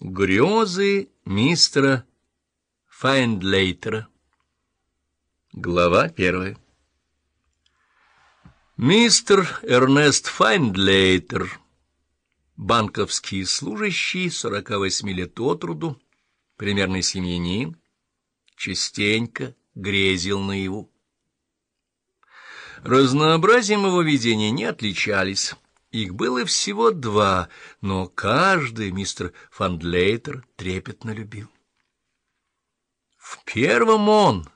Грезы мистера Файндлейтера. Глава первая. Мистер Эрнест Файндлейтер, банковский служащий, 48 лет от роду, примерный семьянин, частенько грезил наяву. Разнообразием его видения не отличались. Их было всего два, но каждый мистер Фандлейтер трепетно любил. В первом он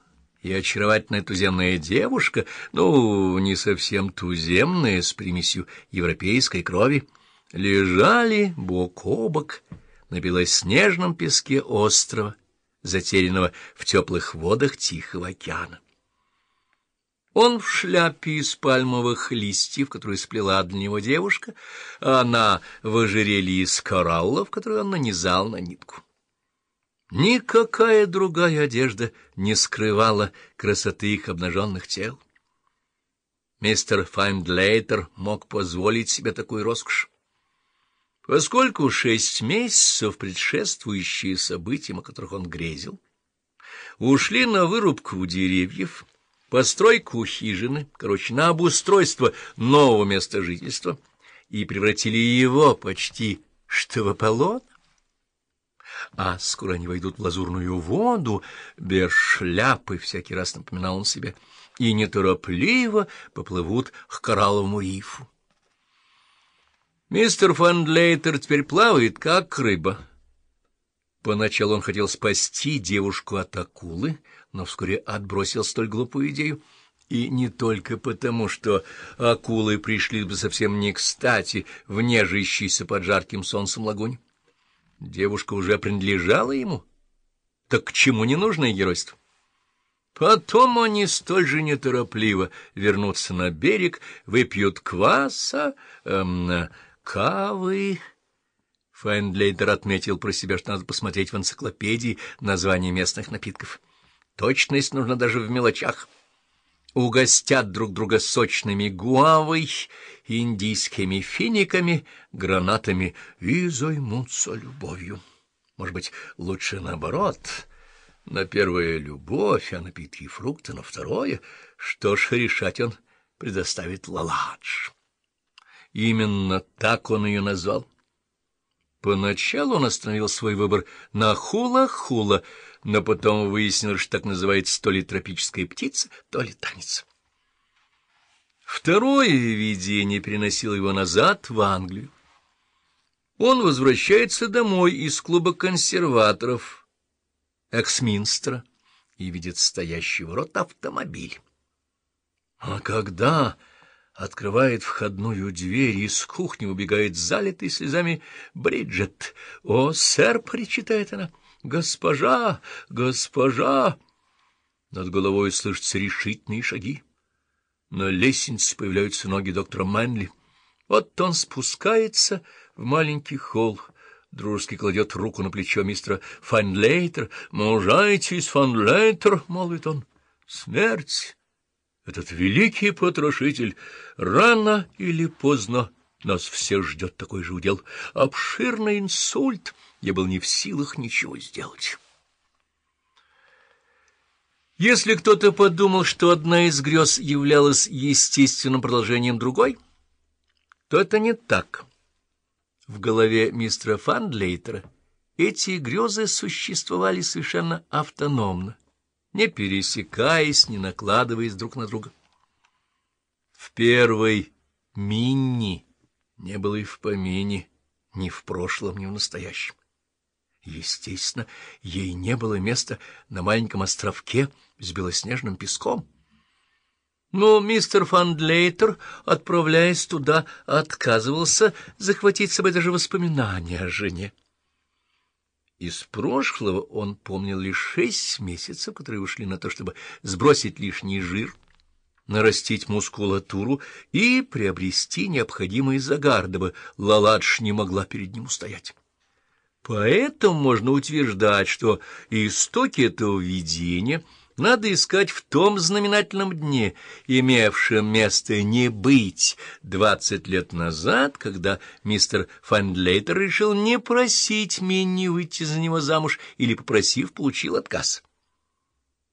и очаровательная туземная девушка, ну, не совсем туземная, с примесью европейской крови, лежали бок о бок на белоснежном песке острова, затерянного в теплых водах Тихого океана. Он в шляпе из пальмовых листьев, которую сплела для него девушка, а она в ожерелье из кораллов, которую он нанизал на нитку. Никакая другая одежда не скрывала красоты их обнаженных тел. Мистер Файндлейтер мог позволить себе такую роскошь. Поскольку шесть месяцев, предшествующие событиям, о которых он грезил, ушли на вырубку деревьев, постройку хижины, короче, на обустройство нового места жительства, и превратили его почти что в Аполлон. А скоро они войдут в лазурную воду, без шляпы, всякий раз напоминал он себе, и неторопливо поплывут к коралловому рифу. Мистер Фандлейтер теперь плавает, как рыба. Поначалу он хотел спасти девушку от акулы, но вскоре отбросил столь глупую идею. И не только потому, что акулы пришли бы совсем не кстати в нежащийся под жарким солнцем лагунь. Девушка уже принадлежала ему. Так к чему ненужное геройство? Потом они столь же неторопливо вернутся на берег, выпьют кваса, эм, кавы... Файндлейдер отметил про себя, что надо посмотреть в энциклопедии названия местных напитков. Точность нужна даже в мелочах. Угостят друг друга сочными гуавой, индийскими финиками, гранатами и займутся любовью. Может быть, лучше наоборот. На первое — любовь, а напитки и фрукты на второе. Что ж, решать он предоставит Лаладж. Именно так он ее назвал. Поначалу он остановил свой выбор на хула-хула, но потом выяснил, что так называется то ли тропическая птица, то ли танец. Второе видение переносило его назад в Англию. Он возвращается домой из клуба консерваторов Эксминстра и видит стоящий в рот автомобиль. А когда открывает входную дверь, и из кухни убегает залитый слезами Бриджет. «О, сэр!» — причитает она. «Госпожа! Госпожа!» Над головой слышатся решительные шаги. На лестнице появляются ноги доктора Мэнли. Вот он спускается в маленький холл, дружески кладет руку на плечо мистера Файнлейтер. «Мужайтесь, Файнлейтер!» — молвит он. «Смерть!» Этот великий потрошитель рано или поздно нас всех ждет такой же удел. Обширный инсульт. Я был не в силах ничего сделать. Если кто-то подумал, что одна из грез являлась естественным продолжением другой, то это не так. В голове мистера Фандлейтера эти грезы существовали совершенно автономно не пересекаясь, не накладываясь друг на друга. В первой Минни не было и в помине ни в прошлом, ни в настоящем. Естественно, ей не было места на маленьком островке с белоснежным песком. Но мистер Фандлейтер, отправляясь туда, отказывался захватить с собой даже воспоминания о жене. Из прошлого он помнил лишь шесть месяцев, которые ушли на то, чтобы сбросить лишний жир, нарастить мускулатуру и приобрести необходимый загар, дабы Лаладж не могла перед ним устоять. Поэтому можно утверждать, что истоки этого видения надо искать в том знаменательном дне, имевшем место не быть двадцать лет назад, когда мистер Фандлейтер решил не просить Минни выйти за него замуж или, попросив, получил отказ.